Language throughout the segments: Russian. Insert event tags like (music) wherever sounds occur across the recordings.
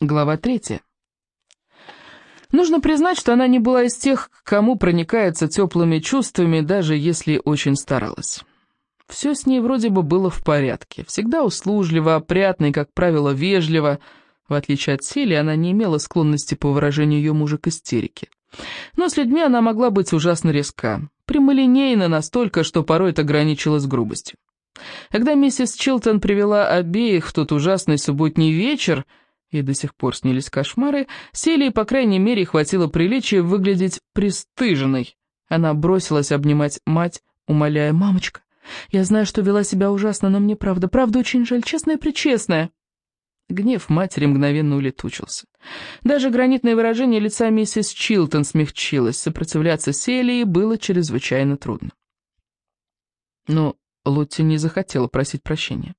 Глава третья. Нужно признать, что она не была из тех, кому проникается теплыми чувствами, даже если очень старалась. Все с ней вроде бы было в порядке. Всегда услужливо, опрятно и, как правило, вежливо. В отличие от Сели, она не имела склонности, по выражению ее мужа, к истерике. Но с людьми она могла быть ужасно резка, прямолинейна настолько, что порой это граничило с грубостью. Когда миссис Чилтон привела обеих в тот ужасный субботний вечер, и до сих пор снились кошмары, Селии, по крайней мере, хватило приличия выглядеть пристыженной. Она бросилась обнимать мать, умоляя, «Мамочка, я знаю, что вела себя ужасно, но мне правда, правда очень жаль, честная-пречестная». Гнев матери мгновенно улетучился. Даже гранитное выражение лица миссис Чилтон смягчилось, сопротивляться Селии было чрезвычайно трудно. Но Лотти не захотела просить прощения.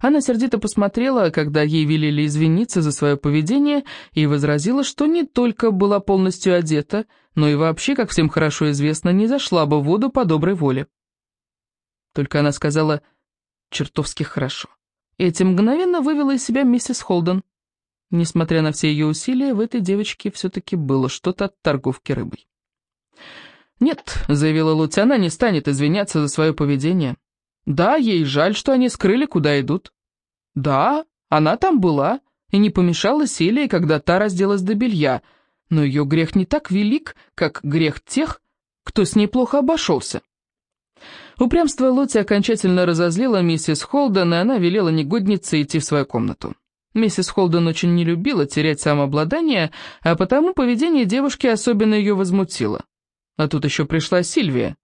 Она сердито посмотрела, когда ей велели извиниться за свое поведение, и возразила, что не только была полностью одета, но и вообще, как всем хорошо известно, не зашла бы в воду по доброй воле. Только она сказала «чертовски хорошо». Этим мгновенно вывела из себя миссис Холден. Несмотря на все ее усилия, в этой девочке все-таки было что-то от торговки рыбой. «Нет», — заявила Лотти, — «она не станет извиняться за свое поведение». Да, ей жаль, что они скрыли, куда идут. Да, она там была и не помешала Селии, когда та разделась до белья, но ее грех не так велик, как грех тех, кто с ней плохо обошелся. Упрямство Лотти окончательно разозлило миссис Холден, и она велела негоднице идти в свою комнату. Миссис Холден очень не любила терять самообладание, а потому поведение девушки особенно ее возмутило. А тут еще пришла Сильвия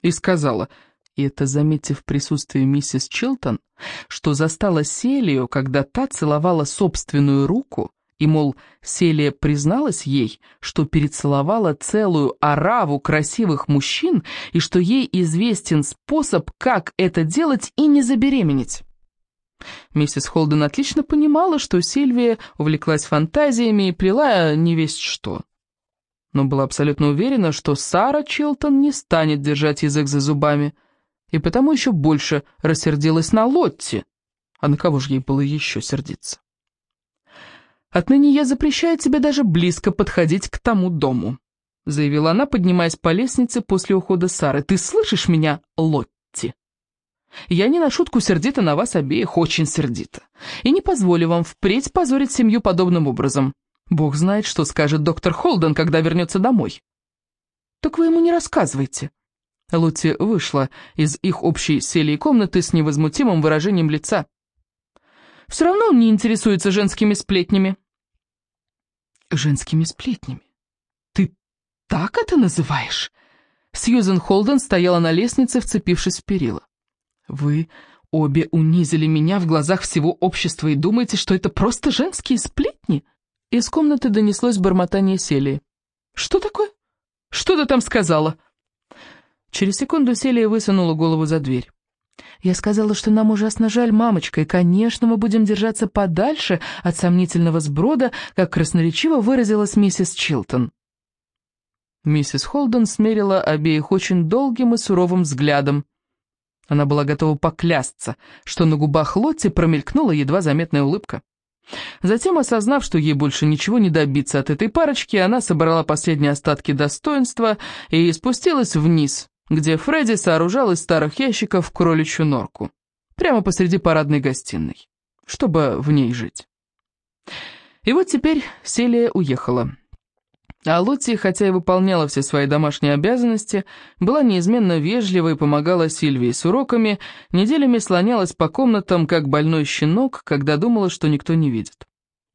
и сказала – и это заметив присутствие миссис Чилтон, что застала Селию, когда та целовала собственную руку, и, мол, Селия призналась ей, что перецеловала целую ораву красивых мужчин, и что ей известен способ, как это делать и не забеременеть. Миссис Холден отлично понимала, что Сильвия увлеклась фантазиями и плела не весть что. Но была абсолютно уверена, что Сара Чилтон не станет держать язык за зубами – и потому еще больше рассердилась на Лотти. А на кого же ей было еще сердиться? «Отныне я запрещаю тебе даже близко подходить к тому дому», заявила она, поднимаясь по лестнице после ухода Сары. «Ты слышишь меня, Лотти? Я не на шутку сердита на вас обеих, очень сердита. И не позволю вам впредь позорить семью подобным образом. Бог знает, что скажет доктор Холден, когда вернется домой». «Так вы ему не рассказывайте», Лотти вышла из их общей селей комнаты с невозмутимым выражением лица. «Все равно он не интересуется женскими сплетнями». «Женскими сплетнями? Ты так это называешь?» Сьюзен Холден стояла на лестнице, вцепившись в перила. «Вы обе унизили меня в глазах всего общества и думаете, что это просто женские сплетни?» Из комнаты донеслось бормотание Селии. «Что такое? Что ты там сказала?» Через секунду Селия высунула голову за дверь. «Я сказала, что нам ужасно жаль, мамочка, и, конечно, мы будем держаться подальше от сомнительного сброда, как красноречиво выразилась миссис Чилтон». Миссис Холден смерила обеих очень долгим и суровым взглядом. Она была готова поклясться, что на губах Лотти промелькнула едва заметная улыбка. Затем, осознав, что ей больше ничего не добиться от этой парочки, она собрала последние остатки достоинства и спустилась вниз, где Фредди сооружал из старых ящиков кроличью норку, прямо посреди парадной гостиной, чтобы в ней жить. И вот теперь Селия уехала. А Лотти, хотя и выполняла все свои домашние обязанности, была неизменно вежлива и помогала Сильвии с уроками, неделями слонялась по комнатам, как больной щенок, когда думала, что никто не видит.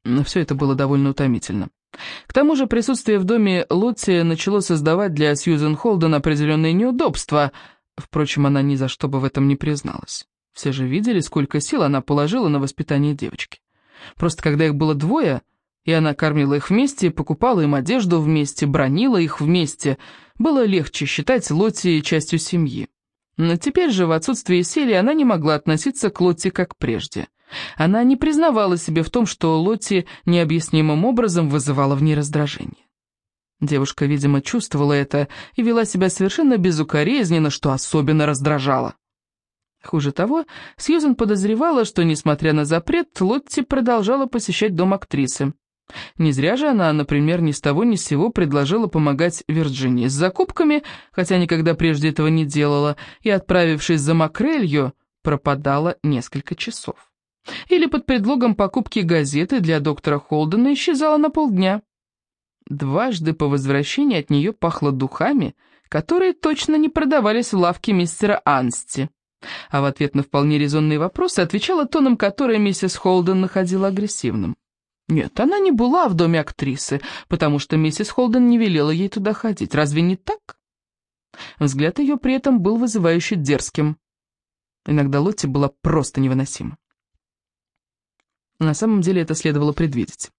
Но все это было довольно утомительно. К тому же присутствие в доме Лотти начало создавать для Сьюзен Холден определенные неудобства, впрочем, она ни за что бы в этом не призналась. Все же видели, сколько сил она положила на воспитание девочки. Просто когда их было двое, и она кормила их вместе, покупала им одежду вместе, бронила их вместе, было легче считать Лотти частью семьи. Но теперь же, в отсутствие Сели, она не могла относиться к Лотти как прежде. Она не признавала себе в том, что Лотти необъяснимым образом вызывала в ней раздражение. Девушка, видимо, чувствовала это и вела себя совершенно безукоризненно, что особенно раздражало. Хуже того, Сьюзен подозревала, что, несмотря на запрет, Лотти продолжала посещать дом актрисы. Не зря же она, например, ни с того ни с сего предложила помогать Вирджинии с закупками, хотя никогда прежде этого не делала, и, отправившись за макрелью, пропадала несколько часов. Или под предлогом покупки газеты для доктора Холдена исчезала на полдня. Дважды по возвращении от нее пахло духами, которые точно не продавались в лавке мистера Ансти а в ответ на вполне резонные вопросы отвечала тоном, который миссис Холден находила агрессивным. Нет, она не была в доме актрисы, потому что миссис Холден не велела ей туда ходить. Разве не так? Взгляд ее при этом был вызывающе дерзким. Иногда Лотти была просто невыносима. На самом деле это следовало предвидеть.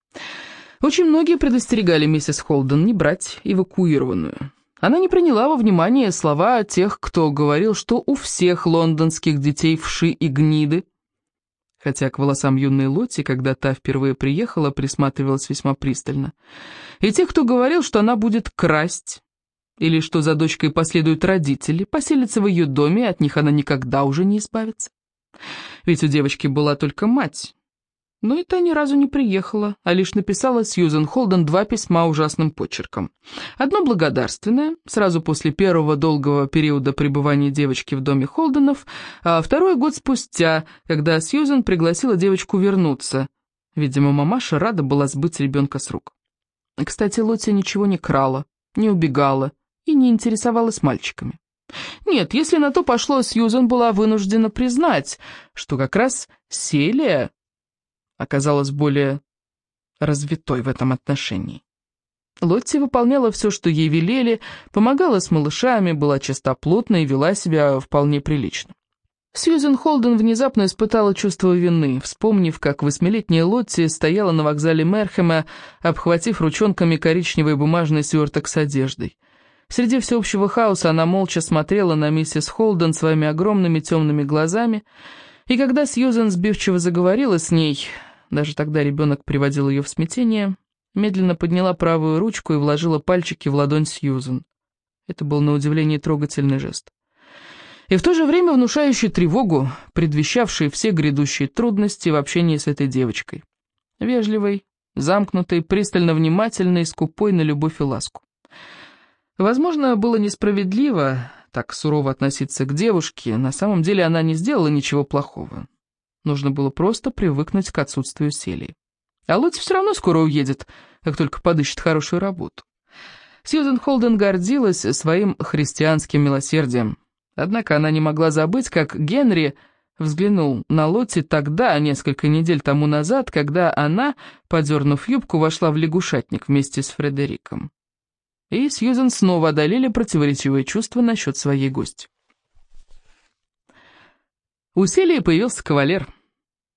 Очень многие предостерегали миссис Холден не брать эвакуированную. Она не приняла во внимание слова тех, кто говорил, что у всех лондонских детей вши и гниды. Хотя к волосам юной Лотти, когда та впервые приехала, присматривалась весьма пристально. И тех, кто говорил, что она будет красть, или что за дочкой последуют родители, поселятся в ее доме, от них она никогда уже не избавится. Ведь у девочки была только мать, но и та ни разу не приехала, а лишь написала Сьюзен Холден два письма ужасным почерком. Одно благодарственное, сразу после первого долгого периода пребывания девочки в доме Холденов, а второй год спустя, когда Сьюзен пригласила девочку вернуться. Видимо, мамаша рада была сбыть ребенка с рук. Кстати, Лотти ничего не крала, не убегала и не интересовалась мальчиками. Нет, если на то пошло, Сьюзен была вынуждена признать, что как раз Селия оказалась более развитой в этом отношении. Лотти выполняла все, что ей велели, помогала с малышами, была чистоплотна и вела себя вполне прилично. Сьюзен Холден внезапно испытала чувство вины, вспомнив, как восьмилетняя Лотти стояла на вокзале Мерхема, обхватив ручонками коричневый бумажный сверток с одеждой. Среди всеобщего хаоса она молча смотрела на миссис Холден своими огромными темными глазами, и когда Сьюзен сбивчиво заговорила с ней, даже тогда ребенок приводил ее в смятение, медленно подняла правую ручку и вложила пальчики в ладонь Сьюзен. Это был на удивление трогательный жест. И в то же время внушающий тревогу, предвещавший все грядущие трудности в общении с этой девочкой. Вежливой, замкнутой, пристально внимательной, скупой на любовь и ласку. Возможно, было несправедливо так сурово относиться к девушке, на самом деле она не сделала ничего плохого. Нужно было просто привыкнуть к отсутствию Селии. А Лотти все равно скоро уедет, как только подыщет хорошую работу. Сьюзен Холден гордилась своим христианским милосердием. Однако она не могла забыть, как Генри взглянул на Лотти тогда, несколько недель тому назад, когда она, подернув юбку, вошла в лягушатник вместе с Фредериком и Сьюзен снова одолели противоречивые чувства насчет своей гости. У Селии появился кавалер.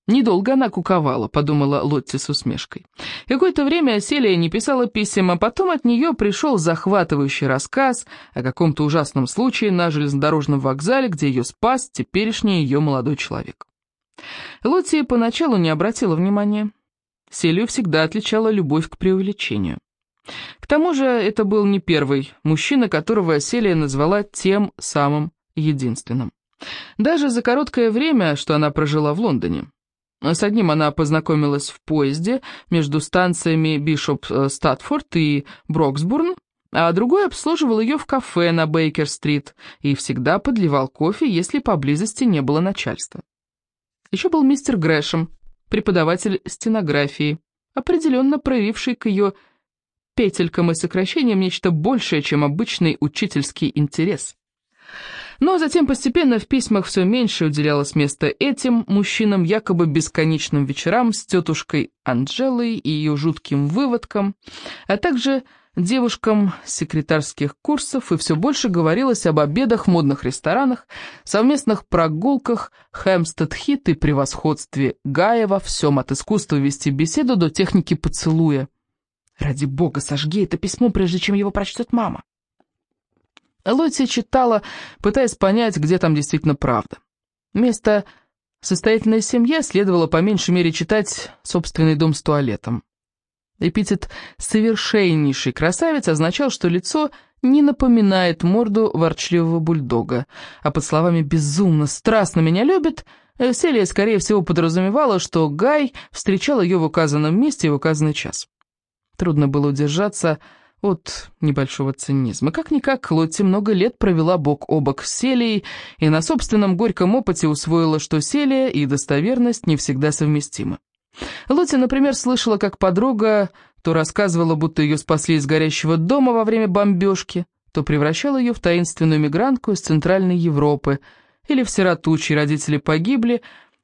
Недолго она куковала, подумала Лотти с усмешкой. Какое-то время Селия не писала писем, а потом от нее пришел захватывающий рассказ о каком-то ужасном случае на железнодорожном вокзале, где ее спас теперешний ее молодой человек. Лотти поначалу не обратила внимания. Селию всегда отличала любовь к преувеличению. К тому же это был не первый мужчина, которого Селия назвала тем самым единственным. Даже за короткое время, что она прожила в Лондоне. С одним она познакомилась в поезде между станциями Бишоп-Статфорд и Броксбурн, а другой обслуживал ее в кафе на Бейкер-стрит и всегда подливал кофе, если поблизости не было начальства. Еще был мистер Грэшем, преподаватель стенографии, определенно проявивший к ее петелькам и сокращениям нечто большее, чем обычный учительский интерес. Но затем постепенно в письмах все меньше уделялось места этим мужчинам, якобы бесконечным вечерам с тетушкой Анджелой и ее жутким выводком, а также девушкам секретарских курсов, и все больше говорилось об обедах в модных ресторанах, совместных прогулках, Хэмстед-хит и превосходстве Гая во всем, от искусства вести беседу до техники поцелуя. Ради бога, сожги это письмо, прежде чем его прочтет мама. Лотти читала, пытаясь понять, где там действительно правда. Вместо «состоятельная семья» следовало по меньшей мере читать «собственный дом с туалетом». Эпитет «совершеннейший красавец» означал, что лицо не напоминает морду ворчливого бульдога, а под словами «безумно, страстно меня любит» Селия, скорее всего, подразумевала, что Гай встречал ее в указанном месте и в указанный час. Трудно было удержаться от небольшого цинизма. Как-никак, Лотти много лет провела бок о бок с Селией и на собственном горьком опыте усвоила, что Селия и достоверность не всегда совместимы. Лотти, например, слышала, как подруга то рассказывала, будто ее спасли из горящего дома во время бомбежки, то превращала ее в таинственную мигрантку из Центральной Европы, или в сироту, чьи родители погибли,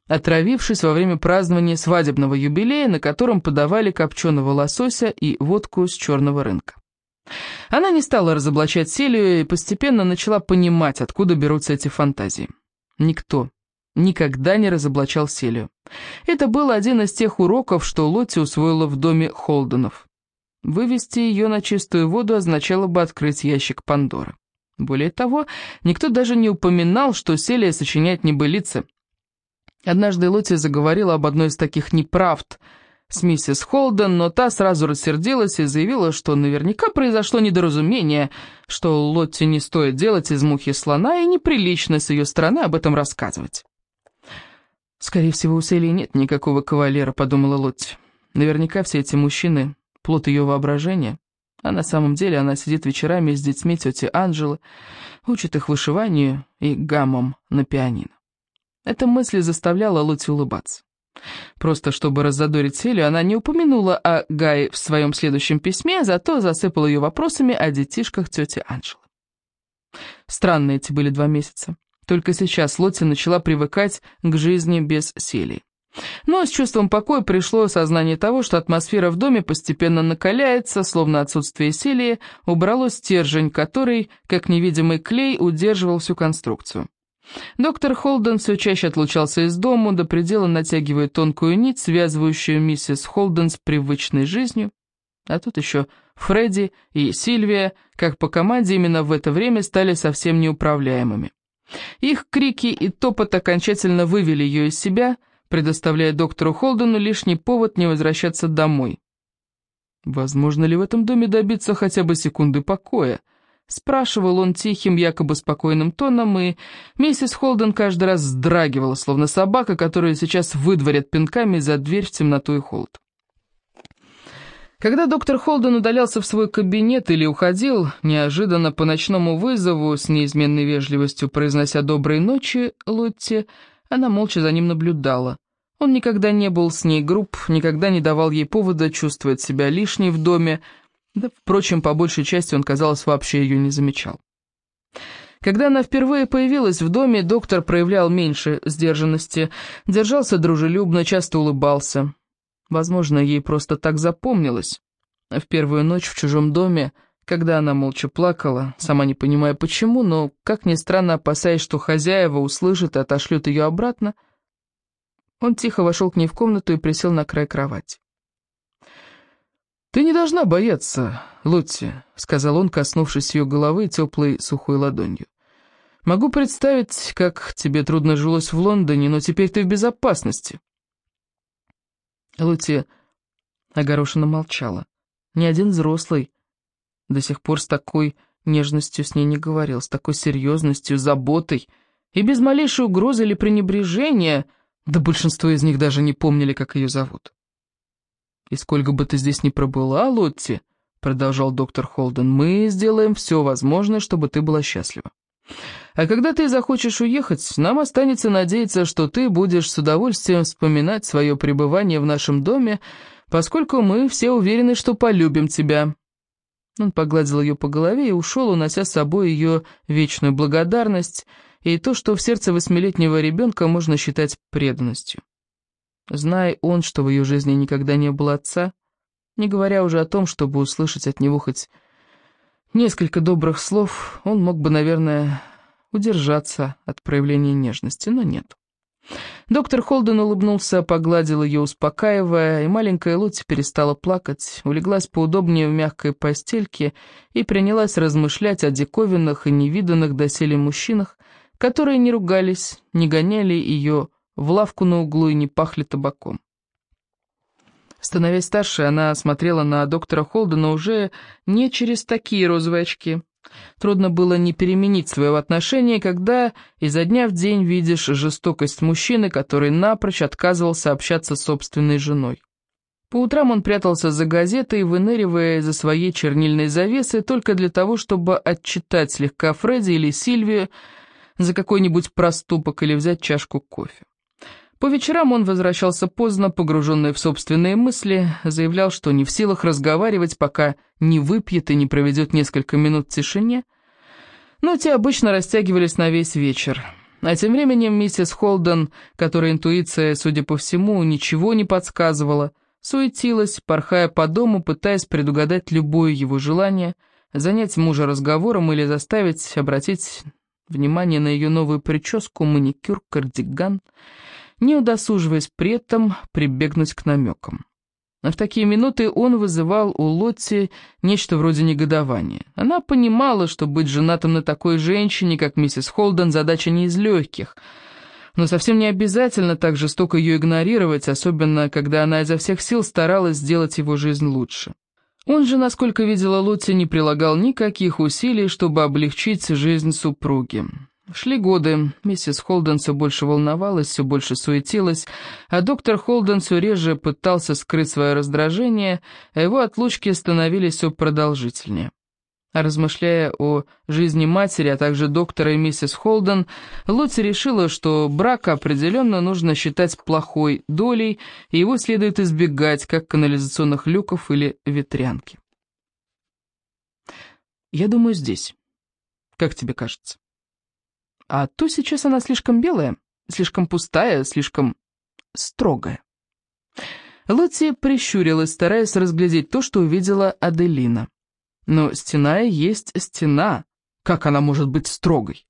отравившись во время празднования свадебного юбилея, на котором подавали копченого лосося и водку с черного рынка. Она не стала разоблачать Селию и постепенно начала понимать, откуда берутся эти фантазии. Никто, никогда не разоблачал Селию. Это был один из тех уроков, что Лотти усвоила в доме Холденов. Вывести ее на чистую воду означало бы открыть ящик Пандоры. Более того, никто даже не упоминал, что Селия сочиняет небылицы. Однажды Лотти заговорила об одной из таких неправд с миссис Холден, но та сразу рассердилась и заявила, что наверняка произошло недоразумение, что Лотти не стоит делать из мухи слона и неприлично с ее стороны об этом рассказывать. «Скорее всего, у Селии нет никакого кавалера», — подумала Лотти. «Наверняка все эти мужчины — плод ее воображения, а на самом деле она сидит вечерами с детьми тети Анжелы, учит их вышиванию и гаммам на пианино». Эта мысль заставляла Лотти улыбаться. Просто чтобы раззадорить Селию, она не упомянула о Гае в своем следующем письме, зато засыпала ее вопросами о детишках тети Анжелы. Странные эти были два месяца. Только сейчас Лотти начала привыкать к жизни без Селии. Но с чувством покоя пришло осознание того, что атмосфера в доме постепенно накаляется, словно отсутствие Селии убрало стержень, который, как невидимый клей, удерживал всю конструкцию. Доктор Холден все чаще отлучался из дому, до предела натягивая тонкую нить, связывающую миссис Холден с привычной жизнью. А тут еще Фредди и Сильвия, как по команде, именно в это время стали совсем неуправляемыми. Их крики и топот окончательно вывели ее из себя, предоставляя доктору Холдену лишний повод не возвращаться домой. «Возможно ли в этом доме добиться хотя бы секунды покоя?» Спрашивал он тихим, якобы спокойным тоном, и миссис Холден каждый раз вздрагивала, словно собака, которую сейчас выдворят пинками за дверь в темноту и холод. Когда доктор Холден удалялся в свой кабинет или уходил, неожиданно по ночному вызову, с неизменной вежливостью произнося «доброй ночи» Лотте, она молча за ним наблюдала. Он никогда не был с ней груб, никогда не давал ей повода чувствовать себя лишней в доме, да, впрочем, по большей части он, казалось, вообще ее не замечал. Когда она впервые появилась в доме, доктор проявлял меньше сдержанности, держался дружелюбно, часто улыбался. Возможно, ей просто так запомнилось. В первую ночь в чужом доме, когда она молча плакала, сама не понимая почему, но, как ни странно, опасаясь, что хозяева услышат и отошлют ее обратно, он тихо вошел к ней в комнату и присел на край кровати. «Ты не должна бояться, Лотти», — сказал он, коснувшись ее головы теплой сухой ладонью. «Могу представить, как тебе трудно жилось в Лондоне, но теперь ты в безопасности». Лути огорошенно молчала. Ни один взрослый до сих пор с такой нежностью с ней не говорил, с такой серьезностью, заботой и без малейшей угрозы или пренебрежения, да большинство из них даже не помнили, как ее зовут. «И сколько бы ты здесь ни пробыла, Лотти», — продолжал доктор Холден, — «мы сделаем все возможное, чтобы ты была счастлива. А когда ты захочешь уехать, нам останется надеяться, что ты будешь с удовольствием вспоминать свое пребывание в нашем доме, поскольку мы все уверены, что полюбим тебя». Он погладил ее по голове и ушел, унося с собой ее вечную благодарность и то, что в сердце восьмилетнего ребенка можно считать преданностью. Зная он, что в ее жизни никогда не было отца, не говоря уже о том, чтобы услышать от него хоть несколько добрых слов, он мог бы, наверное, удержаться от проявления нежности, но нет. Доктор Холден улыбнулся, погладил ее, успокаивая, и маленькая Лути перестала плакать, улеглась поудобнее в мягкой постельке и принялась размышлять о диковинных и невиданных доселе мужчинах, которые не ругались, не гоняли ее в лавку на углу и не пахли табаком. Становясь старше, она смотрела на доктора Холдена уже не через такие розовые очки – Трудно было не переменить своего отношения, когда изо дня в день видишь жестокость мужчины, который напрочь отказывался общаться с собственной женой. По утрам он прятался за газетой, выныривая за своей чернильной завесы только для того, чтобы отчитать слегка Фредди или Сильвию за какой-нибудь проступок или взять чашку кофе. По вечерам он возвращался поздно, погруженный в собственные мысли, заявлял, что не в силах разговаривать, пока не выпьет и не проведет несколько минут в тишине, но те обычно растягивались на весь вечер. А тем временем миссис Холден, которой интуиция, судя по всему, ничего не подсказывала, суетилась, порхая по дому, пытаясь предугадать любое его желание, занять мужа разговором или заставить обратить внимание на ее новую прическу, маникюр, кардиган, не удосуживаясь при этом прибегнуть к намекам. В такие минуты он вызывал у Лотти нечто вроде негодования. Она понимала, что быть женатым на такой женщине, как миссис Холден, задача не из легких — но совсем не обязательно так жестоко ее игнорировать, особенно когда она изо всех сил старалась сделать его жизнь лучше. Он же, насколько видела Лотти, не прилагал никаких усилий, чтобы облегчить жизнь супруги. Шли годы, миссис Холден все больше волновалась, все больше суетилась, а доктор Холден все реже пытался скрыть свое раздражение, а его отлучки становились все продолжительнее. Размышляя о жизни матери, а также доктора и миссис Холден, Лотти решила, что брак определенно нужно считать плохой долей, и его следует избегать, как канализационных люков или ветрянки. «Я думаю, здесь. Как тебе кажется?» «А то сейчас она слишком белая, слишком пустая, слишком строгая». Лотти прищурилась, стараясь разглядеть то, что увидела Аделина. Но стена есть стена. Как она может быть строгой?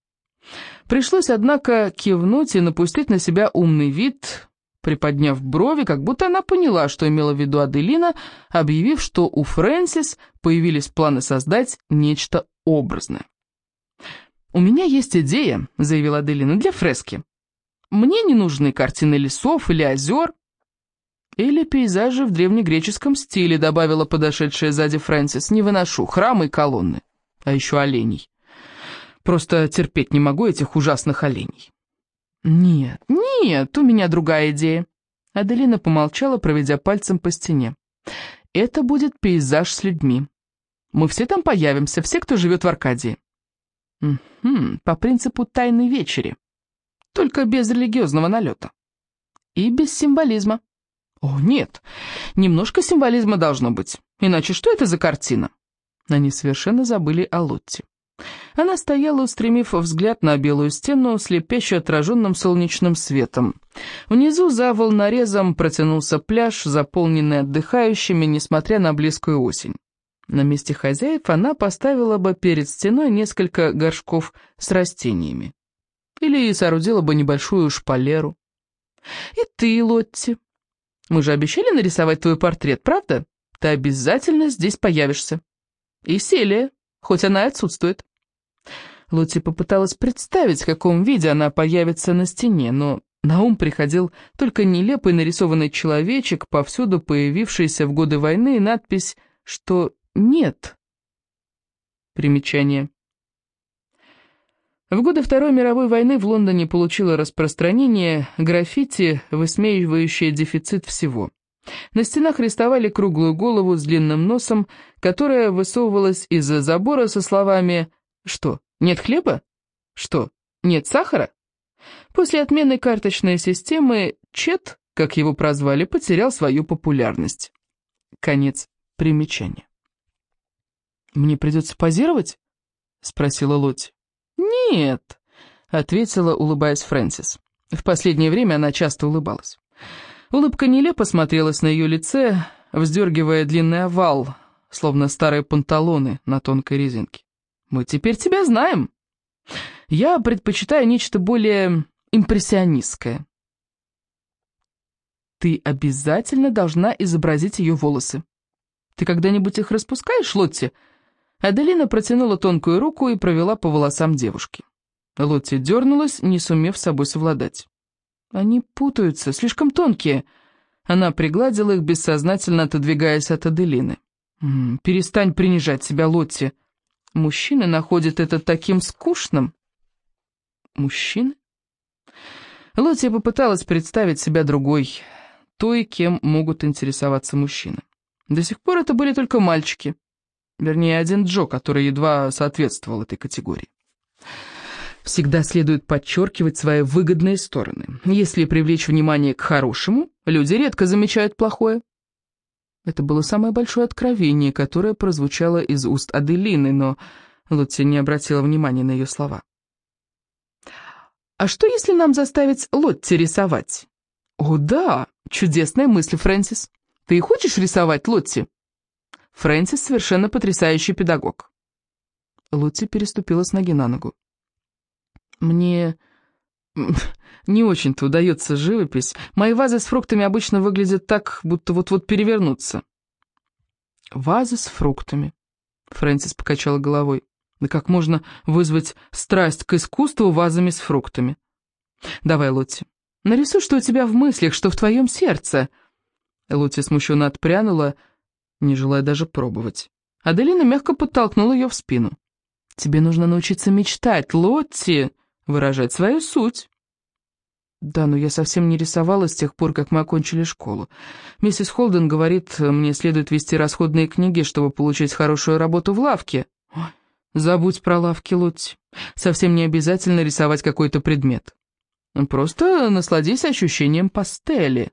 Пришлось, однако, кивнуть и напустить на себя умный вид, приподняв брови, как будто она поняла, что имела в виду Аделина, объявив, что у Фрэнсис появились планы создать нечто образное. «У меня есть идея», — заявила Аделина, — «для фрески. Мне не нужны картины лесов или озер, «Или пейзажи в древнегреческом стиле», — добавила подошедшая сзади Фрэнсис. «Не выношу храмы и колонны, а еще оленей. Просто терпеть не могу этих ужасных оленей». «Нет, нет, у меня другая идея». Аделина помолчала, проведя пальцем по стене. «Это будет пейзаж с людьми. Мы все там появимся, все, кто живет в Аркадии». «Угу, по принципу тайной вечери, только без религиозного налета. И без символизма». «О, нет, немножко символизма должно быть, иначе что это за картина?» Они совершенно забыли о Лотте. Она стояла, устремив взгляд на белую стену, слепящую отраженным солнечным светом. Внизу за волнорезом протянулся пляж, заполненный отдыхающими, несмотря на близкую осень. На месте хозяев она поставила бы перед стеной несколько горшков с растениями. Или соорудила бы небольшую шпалеру. «И ты, Лотти», мы же обещали нарисовать твой портрет, правда? Ты обязательно здесь появишься. И Селия, хоть она и отсутствует. Лотти попыталась представить, в каком виде она появится на стене, но на ум приходил только нелепый нарисованный человечек, повсюду появившийся в годы войны, надпись, что «нет». Примечание. В годы Второй мировой войны в Лондоне получило распространение граффити, высмеивающее дефицит всего. На стенах рисовали круглую голову с длинным носом, которая высовывалась из-за забора со словами «Что, нет хлеба? Что, нет сахара?» После отмены карточной системы Чет, как его прозвали, потерял свою популярность. Конец примечания. «Мне придется позировать?» — спросила Лотти. «Нет», — ответила, улыбаясь Фрэнсис. В последнее время она часто улыбалась. Улыбка нелепо смотрелась на ее лице, вздергивая длинный овал, словно старые панталоны на тонкой резинке. «Мы теперь тебя знаем. Я предпочитаю нечто более импрессионистское». «Ты обязательно должна изобразить ее волосы. Ты когда-нибудь их распускаешь, Лотти?» Аделина протянула тонкую руку и провела по волосам девушки. Лотти дернулась, не сумев с собой совладать. «Они путаются, слишком тонкие». Она пригладила их, бессознательно отодвигаясь от Аделины. «М -м, «Перестань принижать себя, Лотти». Мужчины находят это таким скучным. Мужчины? Лотти попыталась представить себя другой, той, кем могут интересоваться мужчины. До сих пор это были только мальчики. Вернее, один Джо, который едва соответствовал этой категории. Всегда следует подчеркивать свои выгодные стороны. Если привлечь внимание к хорошему, люди редко замечают плохое. Это было самое большое откровение, которое прозвучало из уст Аделины, но Лотти не обратила внимания на ее слова. «А что, если нам заставить Лотти рисовать?» «О, да! Чудесная мысль, Фрэнсис. Ты хочешь рисовать, Лотти?» Фрэнсис совершенно потрясающий педагог. Лотти переступила с ноги на ногу. Мне (laughs) не очень-то удается живопись. Мои вазы с фруктами обычно выглядят так, будто вот-вот перевернутся. Вазы с фруктами. Фрэнсис покачала головой. Да как можно вызвать страсть к искусству вазами с фруктами? Давай, Лотти, нарисуй, что у тебя в мыслях, что в твоем сердце. Лотти смущенно отпрянула, не желая даже пробовать. Аделина мягко подтолкнула ее в спину. «Тебе нужно научиться мечтать, Лотти!» выражать свою суть. Да, но я совсем не рисовала с тех пор, как мы окончили школу. Миссис Холден говорит, мне следует вести расходные книги, чтобы получить хорошую работу в лавке. Забудь про лавки, Лотти. Совсем не обязательно рисовать какой-то предмет. Просто насладись ощущением пастели.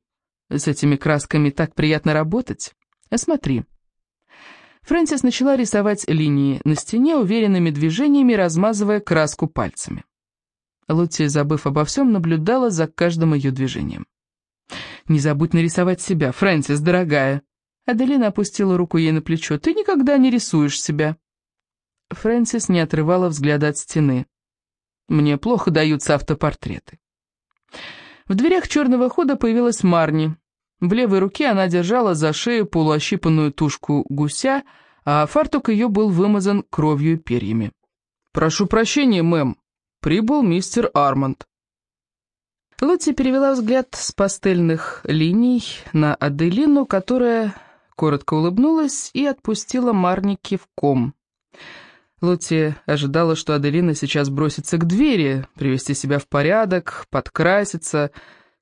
С этими красками так приятно работать. Смотри. Фрэнсис начала рисовать линии на стене уверенными движениями, размазывая краску пальцами. Лотти, забыв обо всем, наблюдала за каждым ее движением. «Не забудь нарисовать себя, Фрэнсис, дорогая!» Аделина опустила руку ей на плечо. «Ты никогда не рисуешь себя!» Фрэнсис не отрывала взгляда от стены. «Мне плохо даются автопортреты». В дверях черного хода появилась Марни. В левой руке она держала за шею полуощипанную тушку гуся, а фартук ее был вымазан кровью и перьями. «Прошу прощения, мэм», прибыл мистер Арманд. Лотти перевела взгляд с пастельных линий на Аделину, которая коротко улыбнулась и отпустила Марни кивком. Лотти ожидала, что Аделина сейчас бросится к двери, привести себя в порядок, подкраситься,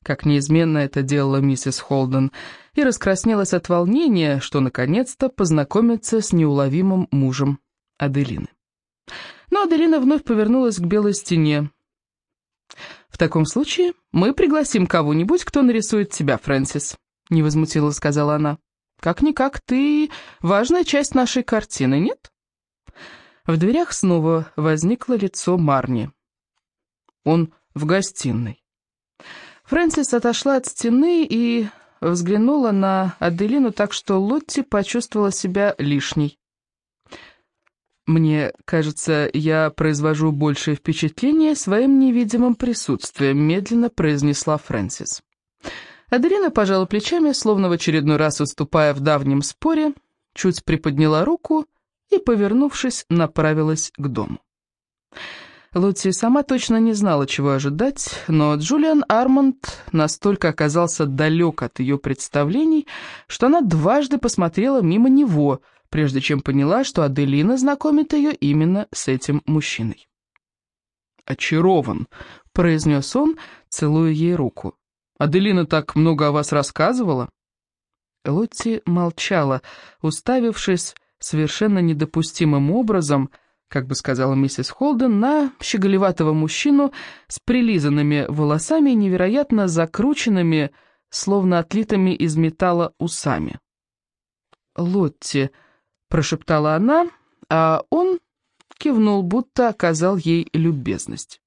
как неизменно это делала миссис Холден, и раскраснелась от волнения, что наконец-то познакомится с неуловимым мужем Аделины. Но Аделина вновь повернулась к белой стене. «В таком случае мы пригласим кого-нибудь, кто нарисует тебя, Фрэнсис», — невозмутимо сказала она. «Как-никак ты важная часть нашей картины, нет?» В дверях снова возникло лицо Марни. Он в гостиной. Фрэнсис отошла от стены и взглянула на Аделину так, что Лотти почувствовала себя лишней. «Мне кажется, я произвожу большее впечатление своим невидимым присутствием», медленно произнесла Фрэнсис. Аделина пожала плечами, словно в очередной раз уступая в давнем споре, чуть приподняла руку и, повернувшись, направилась к дому. Лотти сама точно не знала, чего ожидать, но Джулиан Армонд настолько оказался далек от ее представлений, что она дважды посмотрела мимо него — прежде чем поняла, что Аделина знакомит ее именно с этим мужчиной. «Очарован», — произнес он, целуя ей руку. «Аделина так много о вас рассказывала?» Лотти молчала, уставившись совершенно недопустимым образом, как бы сказала миссис Холден, на щеголеватого мужчину с прилизанными волосами и невероятно закрученными, словно отлитыми из металла усами. «Лотти», прошептала она, а он кивнул, будто оказал ей любезность.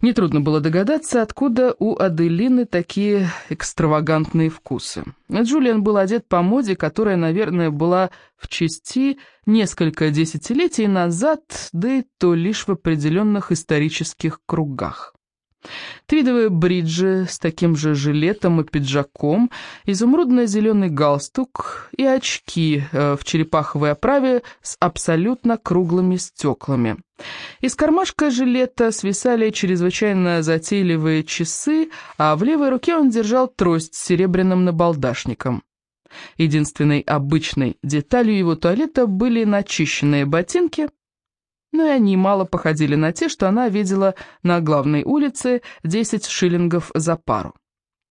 Нетрудно было догадаться, откуда у Аделины такие экстравагантные вкусы. Джулиан был одет по моде, которая, наверное, была в части несколько десятилетий назад, да и то лишь в определенных исторических кругах. Твидовые бриджи с таким же жилетом и пиджаком, изумрудно-зеленый галстук и очки э, в черепаховой оправе с абсолютно круглыми стеклами. Из кармашка жилета свисали чрезвычайно затейливые часы, а в левой руке он держал трость с серебряным набалдашником. Единственной обычной деталью его туалета были начищенные ботинки, но и они мало походили на те, что она видела на главной улице 10 шиллингов за пару.